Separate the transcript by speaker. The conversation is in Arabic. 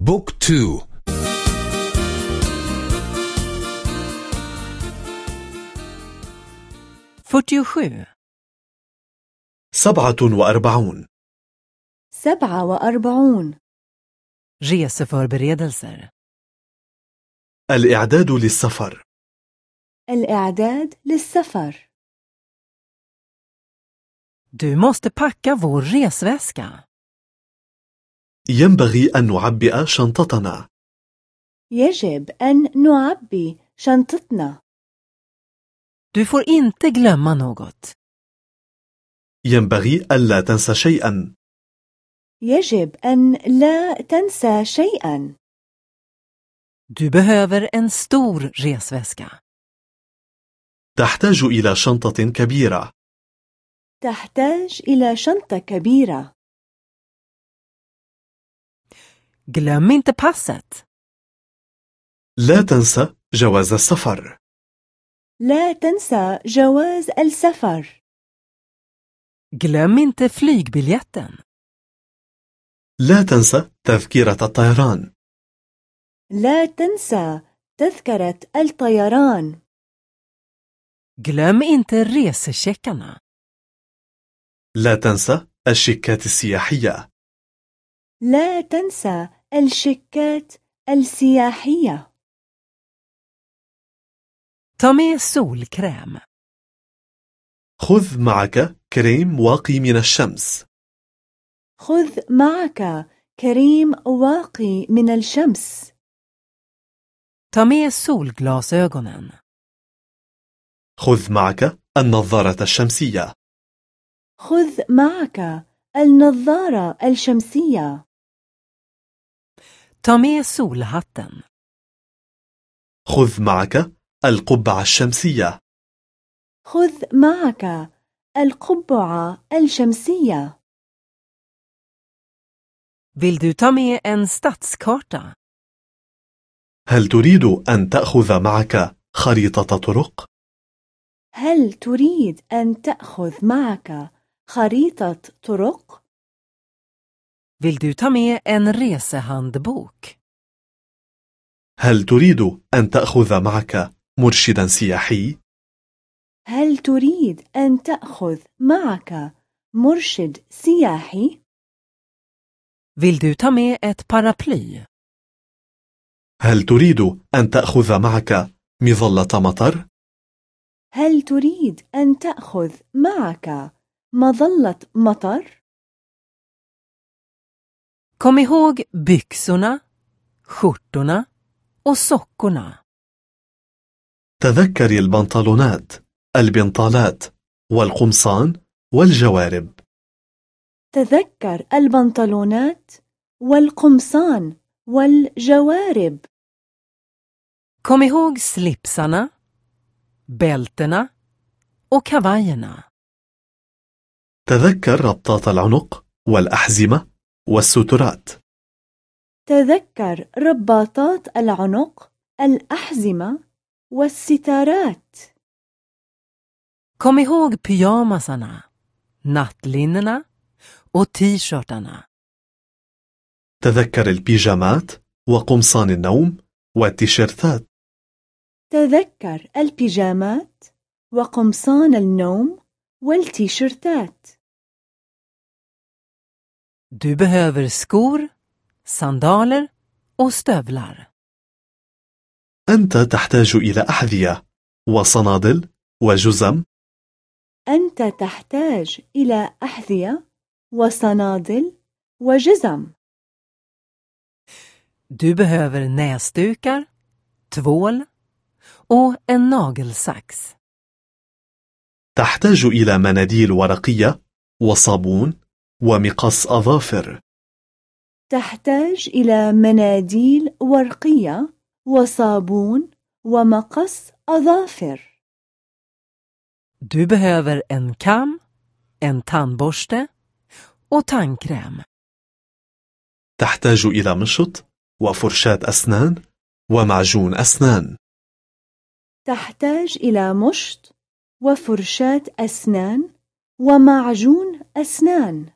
Speaker 1: بوك تو.
Speaker 2: fyrtiosju,
Speaker 3: سبعة وأربعون.
Speaker 4: سبعة وأربعون.
Speaker 2: reseförberedelser,
Speaker 3: الإعداد للسفر.
Speaker 4: الإعداد للسفر.
Speaker 2: Du måste packa vår resväska.
Speaker 3: ينبغي أن نعبئ شنطتنا.
Speaker 4: يجب أن نعبي شنطتنا.
Speaker 2: Du får inte glömma något.
Speaker 3: ينبغي ألا تنسى شيئا.
Speaker 4: يجب أن لا تنسى شيئا.
Speaker 2: Du behöver en stor resväska.
Speaker 3: تحتاج إلى شنطة كبيرة.
Speaker 4: تحتاج إلى شنطة كبيرة.
Speaker 2: Glöm inte passet.
Speaker 3: لا تنسى جواز السفر
Speaker 4: لا تنسى جواز السفر
Speaker 2: Glöm inte flygbiljetten.
Speaker 3: لا تنسى تذكرة الطيران
Speaker 4: لا تنسى تذكرة الطيران
Speaker 2: Glöm inte resecheckarna.
Speaker 3: لا تنسى الشيكات السياحية
Speaker 4: لا تنسى الشيكات السياحية.
Speaker 2: Ta med solkräm.
Speaker 3: خذ معك كريم واقي من الشمس.
Speaker 4: خذ معك كريم واقي من الشمس.
Speaker 2: Ta med solglasögonen.
Speaker 3: خذ معك النظارة الشمسية.
Speaker 4: خذ معك النظارة الشمسية.
Speaker 2: Ta med solhatten.
Speaker 3: خذ معك القبعة الشمسية
Speaker 4: خذ معك القبعة الشمسية
Speaker 2: Vill du ta med en stadskarta?
Speaker 3: هل تريد أن تأخذ معك خريطة طرق؟
Speaker 4: هل تريد أن تأخذ معك خريطة طرق؟
Speaker 2: Vill du ta med en resehandbok?
Speaker 3: هل تريد أن تأخذ معك مرشدا سياحي؟
Speaker 4: هل تريد أن تأخذ معك مرشد سياحي؟
Speaker 2: Vill du ta med ett paraply?
Speaker 3: هل تريد أن تأخذ معك مظلة مطر؟
Speaker 4: هل تريد أن تأخذ معك مظلة مطر؟
Speaker 2: Kom ihåg byxorna, skjortorna och sockorna.
Speaker 3: تذكري البنطلونات، البنطالات، والقمصان، والجوارب.
Speaker 4: تذكر البنطلونات والقمصان والجوارب
Speaker 2: Kom ihåg slipsarna, bältena och kavajerna.
Speaker 3: تذكر ربطات العنق، والأحزمة، والسترات.
Speaker 4: تذكر رباطات العنق الأحزمة والستارات
Speaker 2: Kom ihåg pyjamasarna, nattlinnena och t-shirtarna.
Speaker 3: تذكر البيجامات، وقمصان النوم، والتيشيرتات.
Speaker 4: تذكر البيجامات وقمصان النوم والتيشيرتات
Speaker 2: Du behöver skor, sandaler och stövlar.
Speaker 3: أنت تحتاج إلى أحذية، وصنادل، وجزم.
Speaker 4: أنت تحتاج إلى أحذية وصنادل وجزم
Speaker 2: Du behöver näsdukar, tvål och en nagelsax.
Speaker 3: تحتاج إلى مناديل ورقية، وصابون، ومقص أظافر.
Speaker 4: تحتاج إلى مناديل ورقية وصابون ومقص أظافر
Speaker 2: Du behöver en kam, en tandborste och tandkräm.
Speaker 3: تحتاج إلى مشط، وفرشاة أسنان، ومعجون أسنان.
Speaker 4: تحتاج إلى مشط وفرشاة أسنان ومعجون أسنان